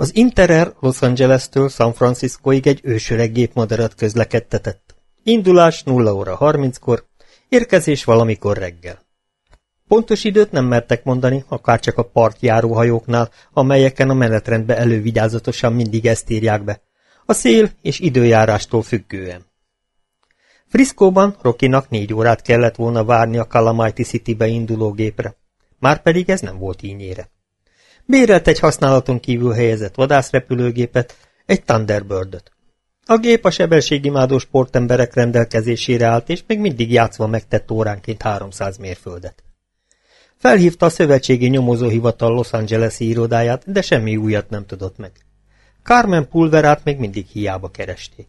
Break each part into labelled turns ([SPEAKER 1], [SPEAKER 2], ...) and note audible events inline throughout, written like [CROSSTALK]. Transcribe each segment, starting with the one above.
[SPEAKER 1] Az Interair Los Angeles-től San Franciscoig egy ősöreg gépmadarat közlekedtetett. Indulás 0 óra 30-kor, érkezés valamikor reggel. Pontos időt nem mertek mondani, akár csak a partjáró hajóknál, amelyeken a menetrendbe elővigyázatosan mindig ezt írják be. A szél és időjárástól függően. Friszkóban Rokinak négy órát kellett volna várni a Calamity City-be induló gépre. Márpedig ez nem volt ínyére. Bérelt egy használaton kívül helyezett vadászrepülőgépet, egy Thunderbird-öt. A gép a sebességimádó sportemberek rendelkezésére állt, és még mindig játszva megtett óránként 300 mérföldet. Felhívta a szövetségi nyomozóhivatal Los Angeles-i irodáját, de semmi újat nem tudott meg. Carmen Pulverát még mindig hiába keresték.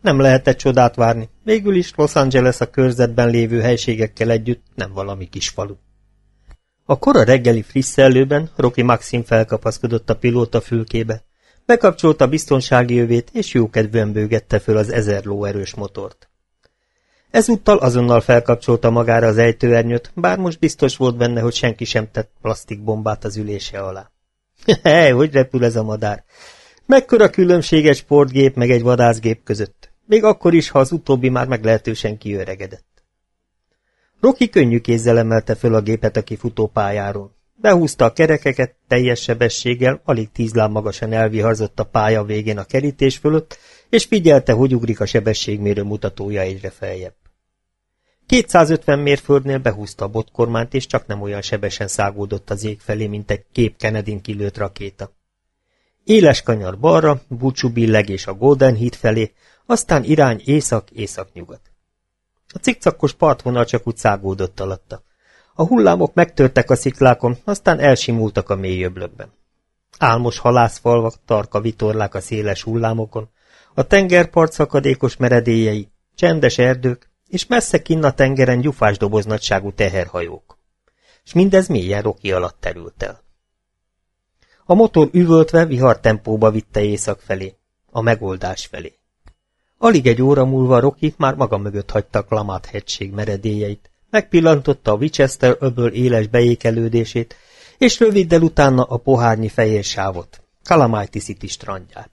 [SPEAKER 1] Nem lehetett csodát várni, végül is Los Angeles a körzetben lévő helységekkel együtt nem valami kis falu. A kora reggeli frisszelőben Rocky Maxim felkapaszkodott a pilóta fülkébe, bekapcsolta biztonsági övét, és jókedvűen bőgette föl az ezer lóerős motort. Ezúttal azonnal felkapcsolta magára az ejtőernyőt, bár most biztos volt benne, hogy senki sem tett plastikbombát az ülése alá. [LAUGHS] Hely, hogy repül ez a madár? Mekkora különbség egy sportgép meg egy vadászgép között? Még akkor is, ha az utóbbi már meglehetősen kiöregedett. Roki könnyű kézzel emelte föl a gépet a kifutó pályáról. Behúzta a kerekeket, teljes sebességgel, alig tíz láb magasan elviharzott a pálya végén a kerítés fölött, és figyelte, hogy ugrik a sebességmérő mutatója egyre feljebb. 250 mérföldnél behúzta a botkormányt, és csak nem olyan sebesen szágódott az ég felé, mint egy kép Kennedyn kilőtt rakéta. Éles kanyar balra, búcsú billeg és a Golden Heat felé, aztán irány észak-észak-nyugat. A cikcakos partvonal csak úgy szágódott alatta. A hullámok megtörtek a sziklákon, aztán elsimultak a mély öblökben. Álmos halászfalvak, tarka vitorlák a széles hullámokon, a tengerpart szakadékos meredélyei, csendes erdők, és messze kinn a tengeren gyufás doboznagyságú teherhajók. És mindez mélyen roki alatt terült el. A motor üvöltve vihar tempóba vitte észak felé, a megoldás felé. Alig egy óra múlva Rocky már maga mögött hagyta a Klamát hegység meredélyeit, megpillantotta a Winchester öböl éles beékelődését, és röviddel utána a pohárnyi fehér sávot, Calamity City strandját.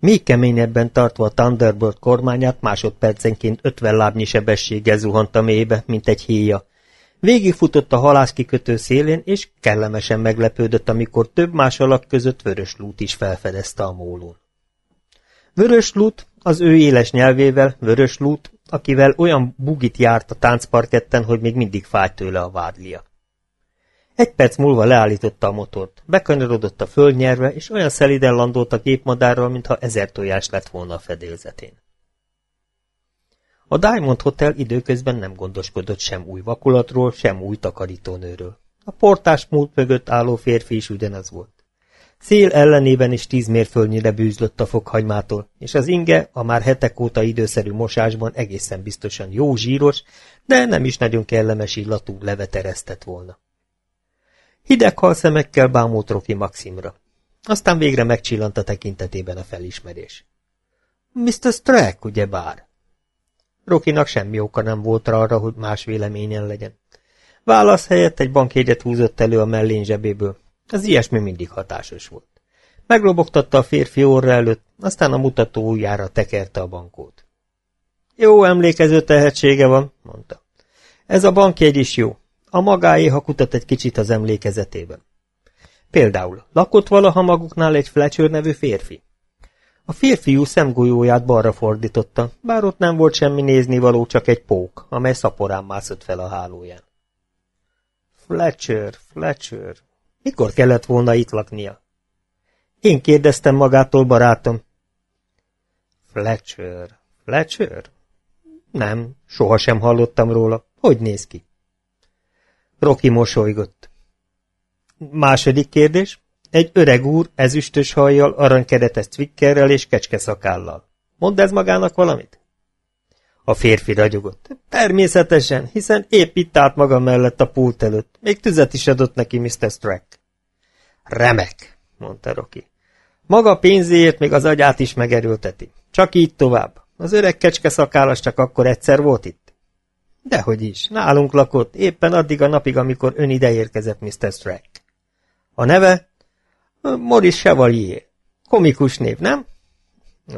[SPEAKER 1] Még keményebben tartva a Thunderbird kormányát másodpercenként ötven lábnyi sebességgel zuhant a mélybe, mint egy héja. Végigfutott a halászkikötő szélén, és kellemesen meglepődött, amikor több más alak között vörös lút is felfedezte a mólón. Vörös lút, az ő éles nyelvével, vörös lút, akivel olyan bugit járt a táncparketten, hogy még mindig fájt tőle a vádlia. Egy perc múlva leállította a motort, bekanyarodott a földnyerve, és olyan szeliden landolt a gépmadárral, mintha ezer tojás lett volna a fedélzetén. A Diamond Hotel időközben nem gondoskodott sem új vakulatról, sem új takarítónőről. A portás múlt mögött álló férfi is ugyanaz volt. Szél ellenében is tíz mérföldnyire bűzlött a fokhagymától, és az inge a már hetek óta időszerű mosásban egészen biztosan jó zsíros, de nem is nagyon kellemes illatú leveteresztett volna. Hideg halszemekkel bámult Roki Maximra. Aztán végre megcsillant a tekintetében a felismerés. Mr. Strack, ugye bár? Rokinak semmi oka nem volt arra, hogy más véleményen legyen. Válasz helyett egy bankjegyet húzott elő a mellén zsebéből, az ilyesmi mindig hatásos volt. Meglobogtatta a férfi orra előtt, aztán a mutató ujjára tekerte a bankót. Jó emlékező tehetsége van, mondta. Ez a bankjegy is jó. A magáé, ha kutat egy kicsit az emlékezetében. Például, lakott valaha maguknál egy Fletcher nevű férfi? A férfiú szemgolyóját balra fordította, bár ott nem volt semmi néznivaló, csak egy pók, amely szaporán mászott fel a hálóján. Fletcher, Fletcher, mikor kellett volna itt laknia? Én kérdeztem magától, barátom. Fletcher. Fletcher? Nem, sohasem hallottam róla. Hogy néz ki? Roki mosolygott. Második kérdés. Egy öreg úr, ezüstös hajjal, aranykeretes twickerrel és kecskeszakállal. Mondd ez magának valamit? A férfi ragyogott. Természetesen, hiszen épp itt állt maga mellett a pult előtt. Még tüzet is adott neki Mr. Strack. Remek, mondta Roki. Maga pénzéért még az agyát is megerőlteti. Csak így tovább. Az öreg kecske szakállas csak akkor egyszer volt itt? Dehogy is, nálunk lakott, éppen addig a napig, amikor ön ide érkezett, Mr. Strack. A neve? Morris Chevalier. Komikus név, nem?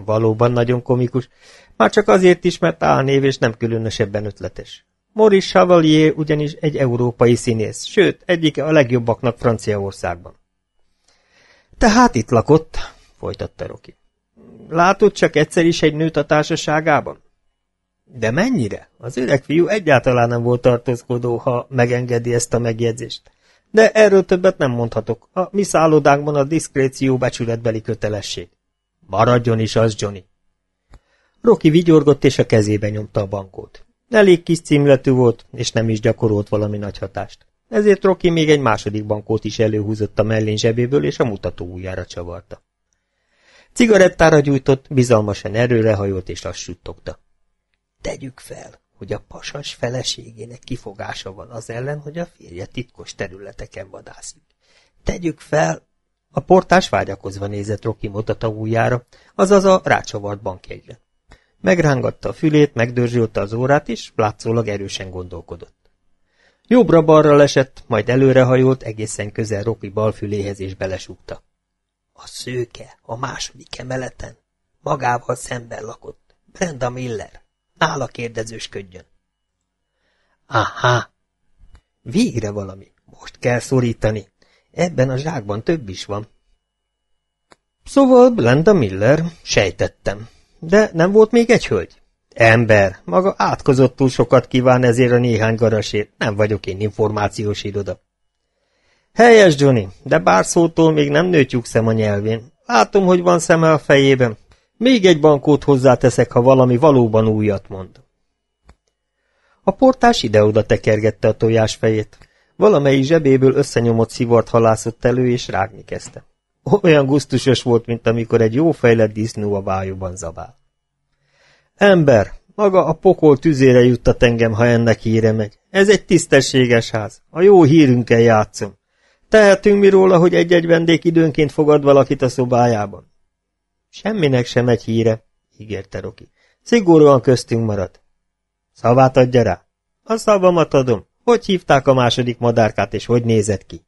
[SPEAKER 1] Valóban nagyon komikus. Már csak azért is, mert név és nem különösebben ötletes. Maurice Chevalier ugyanis egy európai színész, sőt, egyike a legjobbaknak Franciaországban. Tehát itt lakott, folytatta Roki. Látod csak egyszer is egy nőt a társaságában? De mennyire? Az öreg fiú egyáltalán nem volt tartózkodó, ha megengedi ezt a megjegyzést. De erről többet nem mondhatok. A mi szállodánkban a diszkréció becsületbeli kötelesség. Maradjon is az, Johnny. Roki vigyorgott, és a kezébe nyomta a bankót. Elég kis címletű volt, és nem is gyakorolt valami nagy hatást. Ezért Roki még egy második bankót is előhúzott a mellén zsebéből, és a mutató ujjára csavarta. Cigarettára gyújtott, bizalmasan erőrehajolt, és azt suttogta. Tegyük fel, hogy a pasas feleségének kifogása van az ellen, hogy a férje titkos területeken vadászik. Tegyük fel, a portás vágyakozva nézett Rocky mutata ujjára, azaz a rácsavart bankjegyre. Megrángatta a fülét, megdörzsölte az órát, és látszólag erősen gondolkodott. Jobbra-balra lesett, majd előrehajolt, egészen közel Rocky bal füléhez, és belesúgta. A szőke, a második emeleten, magával szemben lakott, Brenda Miller. Nála kérdezősködjön. Aha! Végre valami. Most kell szorítani. Ebben a zsákban több is van. Szóval Blenda Miller, sejtettem. De nem volt még egy hölgy? Ember, maga átkozottul sokat kíván ezért a néhány garasért. Nem vagyok én információs iroda. Helyes, Johnny, de bár szótól még nem nőtjük szem a nyelvén. Látom, hogy van szeme a fejében. Még egy bankót hozzáteszek, ha valami valóban újat mond. A portás ide-oda tekergette a tojás fejét. Valamelyik zsebéből összenyomott szivart halászott elő, és rágni kezdte. Olyan gusztusos volt, mint amikor egy jó fejlett disznó a vájúban zabál. Ember, maga a pokol tüzére juttat engem, ha ennek híre megy. Ez egy tisztességes ház. A jó hírünkkel játszom. Tehetünk mi róla, hogy egy-egy vendég időnként fogad valakit a szobájában. Semminek sem egy híre, ígérte Roki. Szigorúan köztünk marad. Szavát adja rá. A szavamat adom. Hogy hívták a második madárkát, és hogy nézett ki?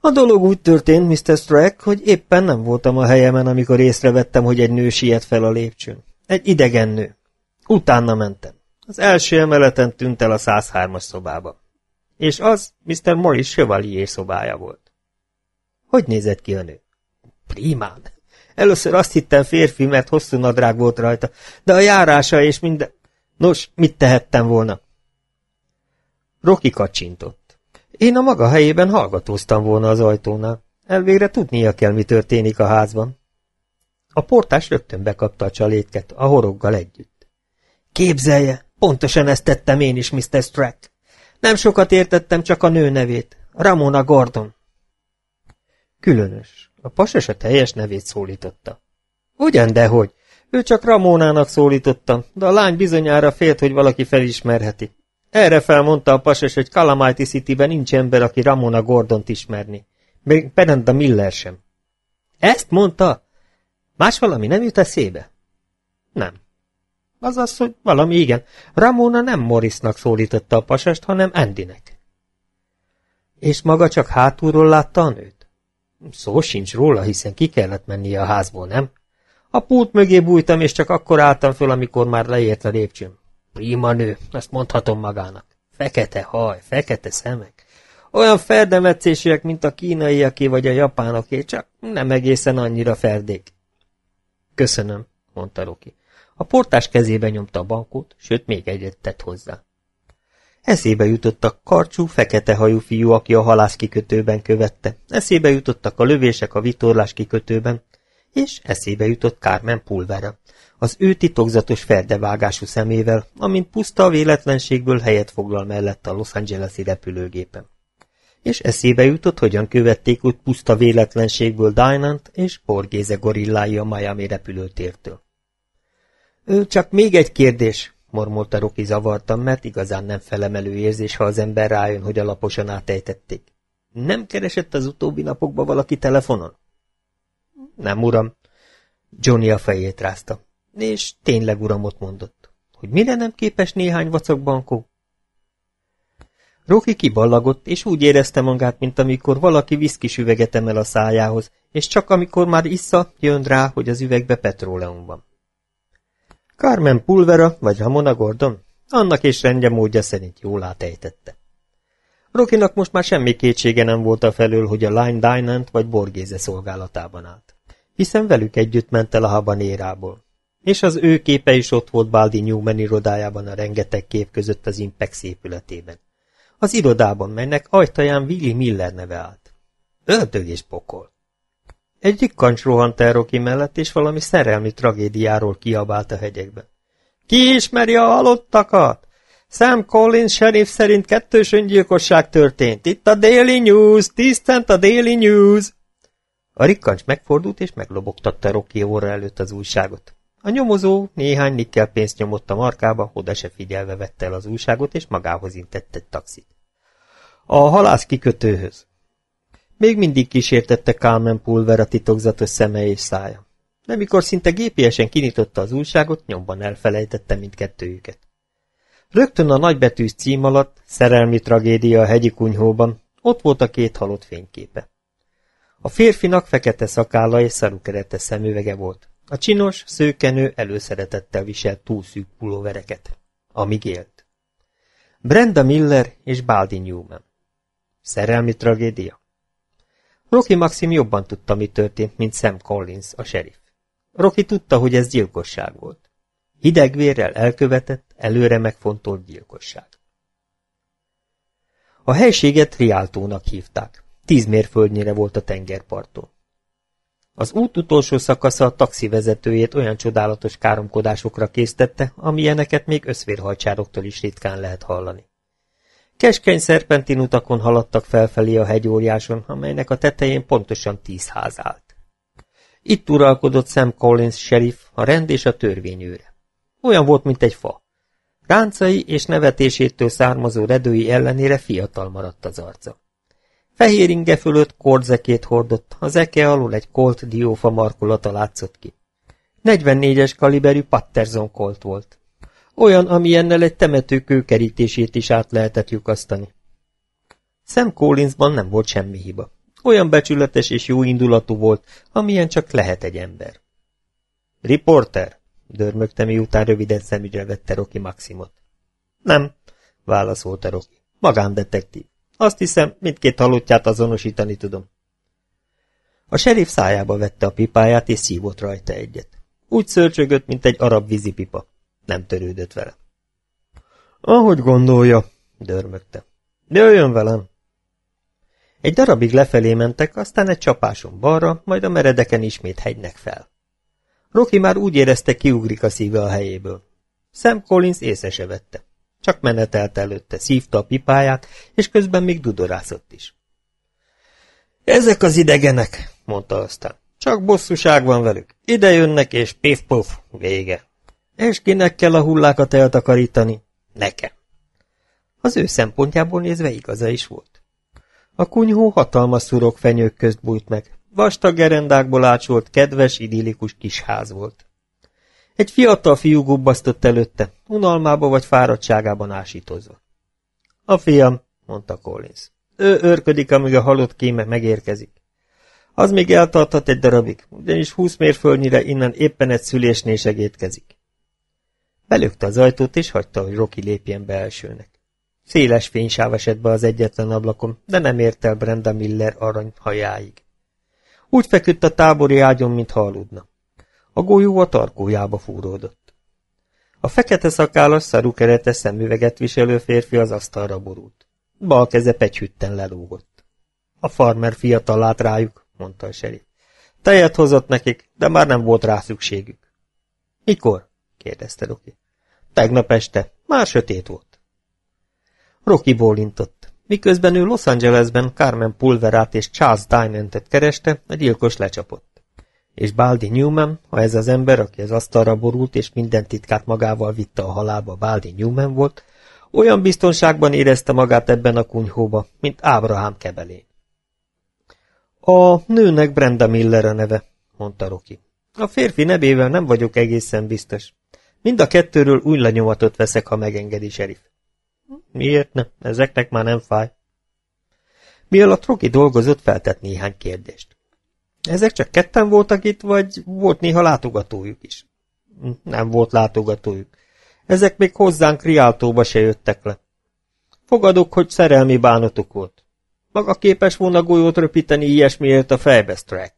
[SPEAKER 1] A dolog úgy történt, Mr. Strack, hogy éppen nem voltam a helyemen, amikor észrevettem, hogy egy nő siet fel a lépcsőn. Egy idegen nő. Utána mentem. Az első emeleten tűnt el a 103-as szobába. És az Mr. Morris Chevalier szobája volt. Hogy nézett ki a nő? Primán. Először azt hittem férfi, mert hosszú nadrág volt rajta, de a járása és minden... Nos, mit tehettem volna? Roki kacsintott. Én a maga helyében hallgatóztam volna az ajtónál. Elvégre tudnia kell, mi történik a házban. A portás rögtön bekapta a csalétket, a horoggal együtt. Képzelje, pontosan ezt tettem én is, Mr. Strack. Nem sokat értettem csak a nő nevét. Ramona Gordon. Különös. A pasas a teljes nevét szólította. Ugyan, dehogy. Ő csak Ramónának szólította, de a lány bizonyára félt, hogy valaki felismerheti. Erre felmondta a pasas, hogy Calamity City-ben nincs ember, aki Ramona Gordont ismerni. Még Penanda Miller sem. Ezt mondta? Más valami nem jut eszébe? Nem. Azaz, hogy valami igen. Ramona nem Morrisnak szólította a pasast, hanem Andynek. És maga csak hátulról látta a nőt? Szó sincs róla, hiszen ki kellett mennie a házból, nem? A pult mögé bújtam, és csak akkor álltam föl, amikor már leért a lépcsőm. Prima nő, ezt mondhatom magának. Fekete haj, fekete szemek. Olyan ferdemetszésűek, mint a kínaiaké vagy a japánoké, csak nem egészen annyira ferdék. Köszönöm, mondta Roki. A portás kezébe nyomta a bankot, sőt, még egyet tett hozzá. Eszébe jutottak karcsú, fekete hajú fiú, aki a halász kikötőben követte. Eszébe jutottak a lövések a vitorlás kikötőben, és eszébe jutott Carmen Pulvera, az ő titokzatos ferdevágású szemével, amint puszta a véletlenségből helyet foglal mellett a Los Angeles-i repülőgépen. És eszébe jutott, hogyan követték úgy puszta véletlenségből Dynant és Borgéze gorillái a Miami repülőtértől. Ő csak még egy kérdés, mormolta Roki zavartan, mert igazán nem felemelő érzés, ha az ember rájön, hogy alaposan átejtették. Nem keresett az utóbbi napokban valaki telefonon? Nem, uram. Johnny a fejét rázta. És tényleg uramot mondott. Hogy mire nem képes néhány vacak bankó? Roki kiballagott, és úgy érezte magát, mint amikor valaki viszkis üveget emel a szájához, és csak amikor már issza, jön rá, hogy az üvegbe petróleum van. Carmen Pulvera vagy Ramona Gordon? Annak és rendje módja szerint jól átejtette. Rokinak most már semmi kétsége nem volt a felől, hogy a Line Dinant vagy Borgéze szolgálatában állt, hiszen velük együtt ment el a habanérából. És az ő képe is ott volt Baldi Newman irodájában a rengeteg kép között az Impex épületében. Az irodában, melynek ajtaján Willy Miller neve állt. Ördög és pokol. Egy rikkancs rohant el Rocky mellett, és valami szerelmi tragédiáról kiabált a hegyekben. Ki ismeri a halottakat? Sam Collins sheriff szerint kettős öngyilkosság történt. Itt a Daily News, tisztent a Daily News. A rikkancs megfordult és meglobogtatta Rocky óra előtt az újságot. A nyomozó néhány nikkel pénzt nyomott a markába, oda se figyelve vette el az újságot, és magához intett egy taxit. A halász kikötőhöz. Még mindig kísértette Carmen Pulver a titokzatos szeme és szája. De mikor szinte gépiesen kinyitotta az újságot, nyomban elfelejtette mindkettőjüket. Rögtön a nagybetűs cím alatt, szerelmi tragédia a hegyi kunyhóban, ott volt a két halott fényképe. A férfinak fekete szakálla és szarukerete szemüvege volt. A csinos, szőkenő előszeretettel viselt túlszűk pulóvereket, amíg élt. Brenda Miller és Baldi Newman. Szerelmi tragédia? Rocky Maxim jobban tudta, mi történt, mint Sam Collins, a sheriff. Rocky tudta, hogy ez gyilkosság volt. Hidegvérrel elkövetett, előre megfontolt gyilkosság. A helységet Rialtónak hívták. Tíz mérföldnyire volt a tengerparton. Az út utolsó szakasza a taxivezetőjét olyan csodálatos káromkodásokra késztette, amilyeneket még összvérhajcsároktól is ritkán lehet hallani. Keskeny szerpentin utakon haladtak felfelé a hegyóriáson, amelynek a tetején pontosan tíz ház állt. Itt uralkodott Sam Collins sheriff, a rend és a törvényőre. Olyan volt, mint egy fa. Ráncai és nevetésétől származó redői ellenére fiatal maradt az arca. Fehér inge fölött kordzekét hordott, az eke alul egy kolt diófa markolata látszott ki. 44-es kaliberű Patterson kolt volt. Olyan, amilyennel egy temető kőkerítését is át lehetett lyukasztani. Sam Collinsban nem volt semmi hiba. Olyan becsületes és jó indulatú volt, amilyen csak lehet egy ember. Riporter, dörmögte, miután röviden szemügyre vette Rocky Maximot. Nem, válaszolta Rocky. Magándetektív. Azt hiszem, mindkét halottját azonosítani tudom. A serif szájába vette a pipáját, és szívott rajta egyet. Úgy szörcsögött, mint egy arab vízipipa. Nem törődött vele. Ahogy gondolja, dörmögte. Jöjjön velem! Egy darabig lefelé mentek, aztán egy csapáson balra, majd a meredeken ismét hegynek fel. Rocky már úgy érezte, kiugrik a szíve a helyéből. Sam Collins észre se vette. Csak menetelt előtte, szívta a pipáját, és közben még dudorászott is. Ezek az idegenek, mondta aztán. Csak bosszúság van velük. Ide jönnek, és pif-puf, vége. És kinek kell a hullákat eltakarítani? Nekem. Az ő szempontjából nézve igaza is volt. A kunyhó hatalmas szurok fenyők közt bújt meg. Vastag gerendákból ácsolt, kedves, idillikus kis ház volt. Egy fiatal fiú gubbasztott előtte, unalmába vagy fáradtságában ásítozva. A fiam, mondta Collins. Ő örködik, amíg a halott kéme megérkezik. Az még eltarthat egy darabig, ugyanis húsz mérföldnyire innen éppen egy szülésnél segítkezik. Belökte az ajtót, és hagyta, hogy Rocky lépjen be elsőnek. Széles fénysáv esett be az egyetlen ablakon, de nem ért el Brenda Miller arany hajáig. Úgy feküdt a tábori ágyon, mint aludna. A golyó a tarkójába fúródott. A fekete szakállas, szarukeretes szemüveget viselő férfi az asztalra borult. Bal keze pegyhütten lelógott. A farmer fiatal lát rájuk, mondta a serif. Tejet hozott nekik, de már nem volt rá szükségük. Mikor? kérdezte Roki. Tegnap este, már sötét volt. Roki bólintott. Miközben ő Los Angelesben Carmen Pulverát és Charles Dynantet kereste, a gyilkos lecsapott. És Baldi Newman, ha ez az ember, aki az asztalra borult és minden titkát magával vitte a halába, Baldi Newman volt, olyan biztonságban érezte magát ebben a kunyhóba, mint Ábrahám kebelén. A nőnek Brenda Miller a neve, mondta Roki. A férfi nevével nem vagyok egészen biztos. Mind a kettőről új lenyomatot veszek, ha megengedi, serif. Miért nem? Ezeknek már nem fáj. Mi alatt Roki dolgozott, feltett néhány kérdést. Ezek csak ketten voltak itt, vagy volt néha látogatójuk is? Nem volt látogatójuk. Ezek még hozzánk Rialtóba se jöttek le. Fogadok, hogy szerelmi bánatuk volt. Maga képes volna golyót röpíteni ilyesmiért a fejbe, Strack?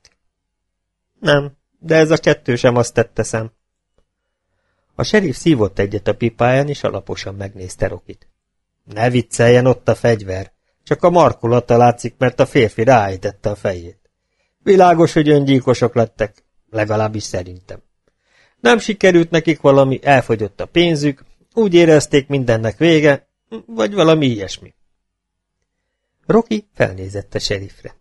[SPEAKER 1] Nem, de ez a kettő sem azt tette szem. A serif szívott egyet a pipáján, és alaposan megnézte Rokit. Ne vicceljen ott a fegyver, csak a markolata látszik, mert a férfi ráejtette a fejét. Világos, hogy öngyilkosok lettek, legalábbis szerintem. Nem sikerült nekik valami, elfogyott a pénzük, úgy érezték mindennek vége, vagy valami ilyesmi. Roki felnézett a serifre.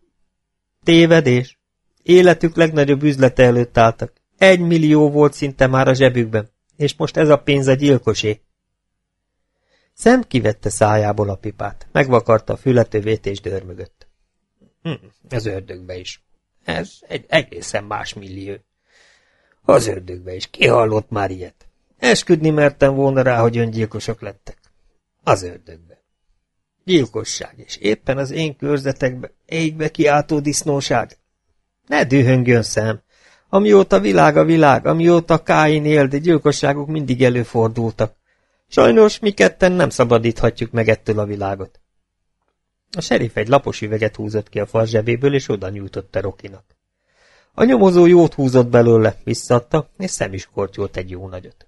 [SPEAKER 1] Tévedés. Életük legnagyobb üzlete előtt álltak. Egy millió volt szinte már a zsebükben, és most ez a pénz a gyilkosé. Szem kivette szájából a pipát, megvakarta a fületövét és dörmögött. Hm, az ördögbe is. Ez egy egészen más millió. Az ördögbe is. Ki hallott már ilyet? Esküdni mertem volna rá, hogy öngyilkosok lettek. Az ördögbe. Gyilkosság, és éppen az én körzetekbe, égbe kiáltó disznóság. Ne dühöngjön szem. Amióta világ a világ, amióta Káin él, de gyilkosságok mindig előfordultak. Sajnos mi ketten nem szabadíthatjuk meg ettől a világot. A serif egy lapos üveget húzott ki a zsebéből, és oda nyújtotta Rokinak. A nyomozó jót húzott belőle, visszadta, és szem egy jó nagyot.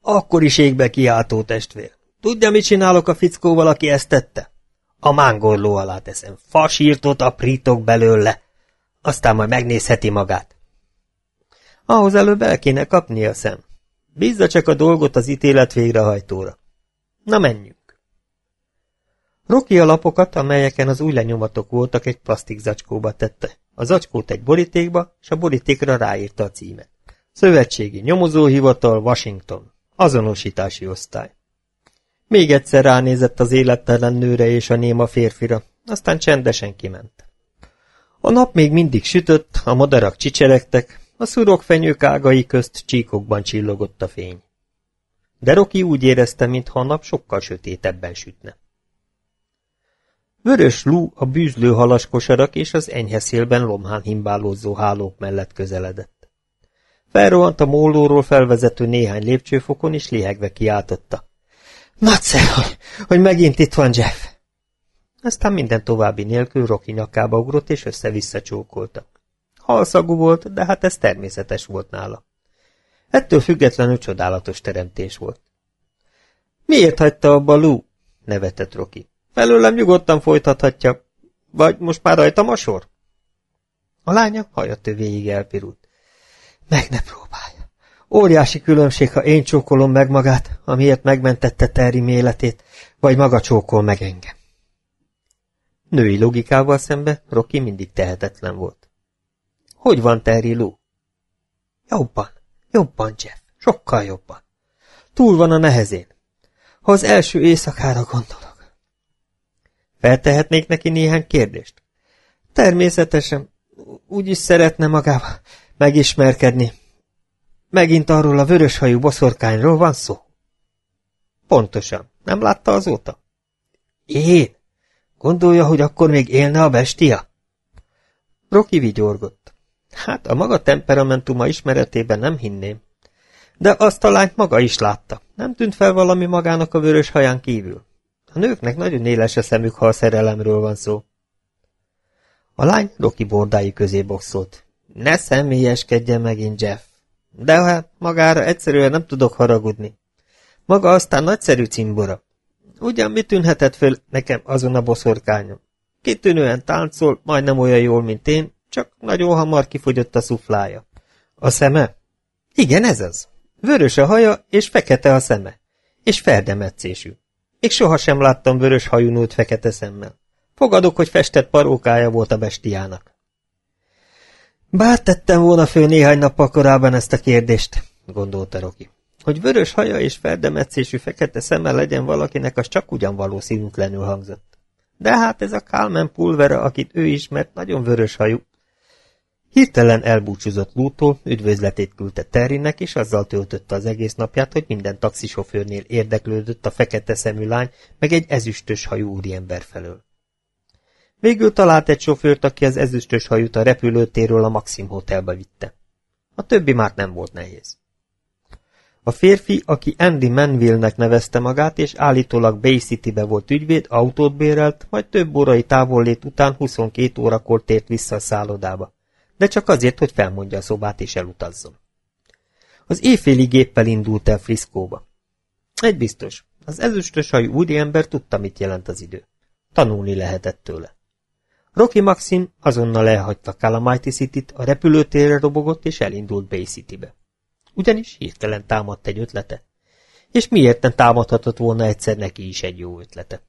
[SPEAKER 1] Akkor is égbe kiáltó testvér. Tudja, mit csinálok a fickóval, aki ezt tette? A mángorló alá teszem. Fasírtot aprítok belőle. Aztán majd megnézheti magát. Ahhoz előbb el kéne kapni a szem. Bízza csak a dolgot az ítélet végrehajtóra. Na menjünk. Roki lapokat, amelyeken az új lenyomatok voltak, egy plastik zacskóba tette. A zacskót egy borítékba, és a borítékra ráírta a címet. Szövetségi nyomozóhivatal, Washington. Azonosítási osztály. Még egyszer ránézett az élettelen nőre és a néma férfira, aztán csendesen kiment. A nap még mindig sütött, a madarak csicseregtek, a szurokfenyők ágai közt csíkokban csillogott a fény. De Roki úgy érezte, mintha a nap sokkal sötétebben sütne. Vörös lú a bűzlő halaskosarak és az enyhe szélben lomhán himbálózó hálók mellett közeledett. Felrohant a mólóról felvezető néhány lépcsőfokon, és lihegve kiáltotta. Nagyszer, hogy, hogy megint itt van Jeff! Aztán minden további nélkül Roki nyakába ugrott, és össze-vissza csókolta. Halszagú volt, de hát ez természetes volt nála. Ettől függetlenül csodálatos teremtés volt. Miért hagyta abba Lou? nevetett Roki. Felőlem nyugodtan folytathatja. Vagy most már rajtam a sor? A lánya hajatő végig elpirult. Meg ne próbálja. Óriási különbség, ha én csókolom meg magát, amiért megmentette Terry életét, vagy maga csókol meg engem. Női logikával szembe Rocky mindig tehetetlen volt. Hogy van Terry Lou? Jobban, jobban, Jeff, sokkal jobban. Túl van a nehezén. Ha az első éjszakára gondolok. Feltehetnék neki néhány kérdést? Természetesen, úgyis szeretne magával megismerkedni. Megint arról a vöröshajú boszorkányról van szó? Pontosan. Nem látta azóta? Én? Gondolja, hogy akkor még élne a bestia? Roki vigyorgott. Hát a maga temperamentuma ismeretében nem hinném. De azt a lányt maga is látta. Nem tűnt fel valami magának a vörös haján kívül. A nőknek nagyon éles a szemük, ha a szerelemről van szó. A lány Roki bordái közé boxolt. Ne személyeskedjen megint, Jeff. De hát magára egyszerűen nem tudok haragudni. Maga aztán nagyszerű cimbora. Ugyan mi tűnhetett föl nekem azon a boszorkányom? Kitűnően táncol, majdnem olyan jól, mint én, csak nagyon hamar kifogyott a szuflája. A szeme? Igen, ez az. Vörös a haja, és fekete a szeme. És ferdemetszésű. Még sohasem láttam vörös hajú nőt fekete szemmel. Fogadok, hogy festett parókája volt a bestiának. Bár tettem volna föl néhány nappal korábban ezt a kérdést, gondolta Roki. Hogy vörös haja és ferdemetszésű fekete szeme legyen valakinek, az csak ugyan valószínűtlenül hangzott. De hát ez a Kálmen pulvera, akit ő ismert, nagyon vörös hajú. Hirtelen elbúcsúzott Lútól, üdvözletét küldte Terrynek, és azzal töltötte az egész napját, hogy minden taxisofőrnél érdeklődött a fekete szemű lány, meg egy ezüstös hajú úriember felől. Végül talált egy sofőrt, aki az ezüstös hajút a repülőtérről a Maxim Hotelba vitte. A többi már nem volt nehéz. A férfi, aki Andy Manville-nek nevezte magát, és állítólag Bay City-be volt ügyvéd, autót bérelt, majd több órai távollét után 22 órakor tért vissza a szállodába de csak azért, hogy felmondja a szobát és elutazzon. Az éjféli géppel indult el Friszkóba. Egy biztos, az ezüstös hajú úriember tudta, mit jelent az idő. Tanulni lehetett tőle. Rocky Maxim azonnal elhagyta Calamity City-t, a repülőtérre robogott és elindult Bay City-be. Ugyanis hirtelen támadt egy ötlete. És miért nem támadhatott volna egyszer neki is egy jó ötlete?